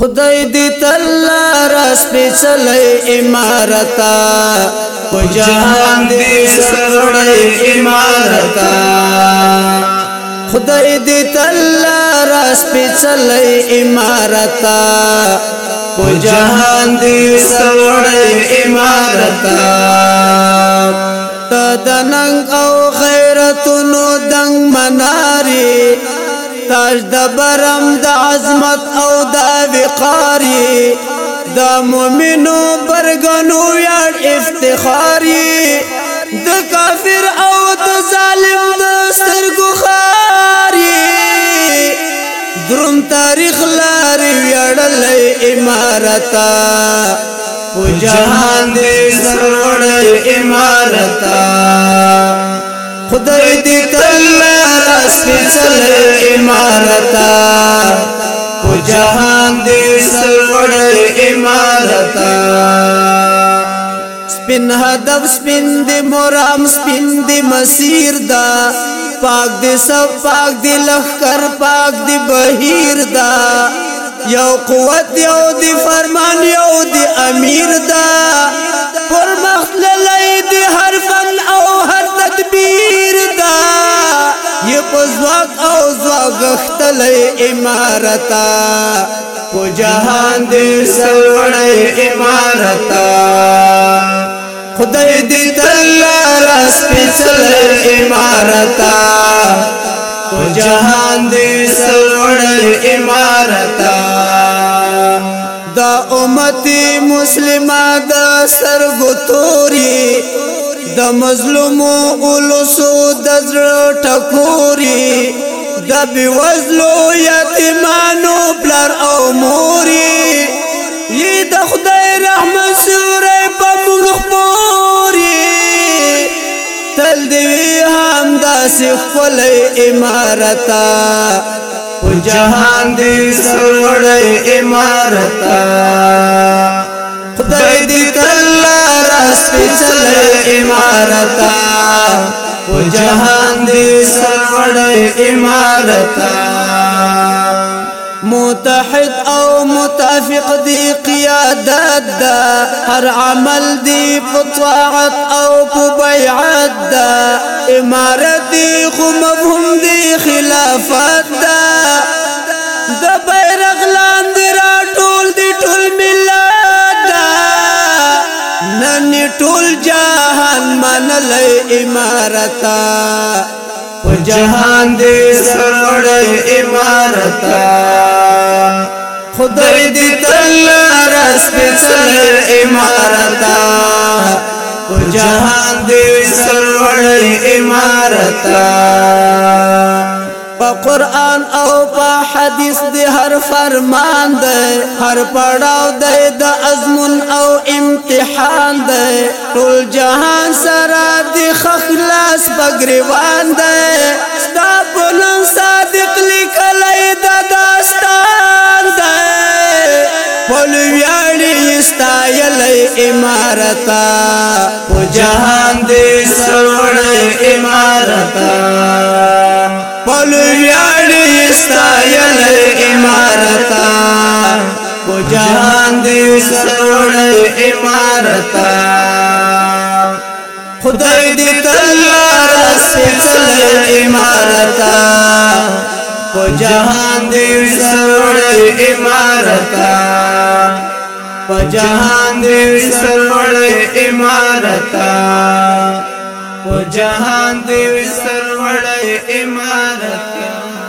خدای دې تل راس په چلې امارتا په جهان دې سرړې امارتا خدای دې تل راس په چلې امارتا په جهان دې سرړې امارتا تدننګ او خیرتونو دنګ منا تاج د برم د عظمت او د وقاری د مؤمنو برګنو یار افتخاری د کافر او د ظالم د سترګو خاري دروم تاریخ لارې وړلې امارتا او جهان دې سرړې امارتا خدای دې تل را سپېڅلې جهان دې سرړل امارت سپین هدف سپین دې مرام سپین دې مسیر دا پاک دې سب پاک دې لخر پاک دې بهیر دا یو قوت یو دې فرمان یو دې امیر دا پر مخلل لوړې امارتا په جهان دې سلوړې امارتا خدای دې تل را سپېڅلې امارتا په جهان دې سلوړې امارتا دا امت مسلمه د سرګتوري د مظلوم اولسو د زړه ټکوري د بوزلو یتیمانو پلر او موري یی د خدای رحمت سوره په موږ پوري تل دی هم داسې خپل امارتا په جهان دی سوړې امارتا خدای دی تل را سپېڅلې امارتا په جهان دی لوړ امارتا متحد او متفق دی قیادت دا هر عمل دی فطاعت او فبیعت دا امارت دی خو مفهم دی خلافت دا د بیرغ لاندې را ټول دی ټول ملت دا نن ټول جهان منلې امارتا و جهان دې سرړ امارت خدای دې تل راس په سر امارت و جهان دې سرړ امارت په قران او په حديث دې هر فرمان دې هر پړاو دې د ازمون او امتحان دې ټول جهان سر اخلاص بګریوان دی ستا بلن صادق لیکلای دا داستان دی پل ویاړي استایلې امارتا او جهان دې سرونه امارتا پل ویاړي استایلې امارتا او جهان دې سرونه امارتا خدای دې تلار سپېڅلې امارت په جهان دې سرړې امارت په جهان دې سرړې امارت په جهان دې سرړې امارت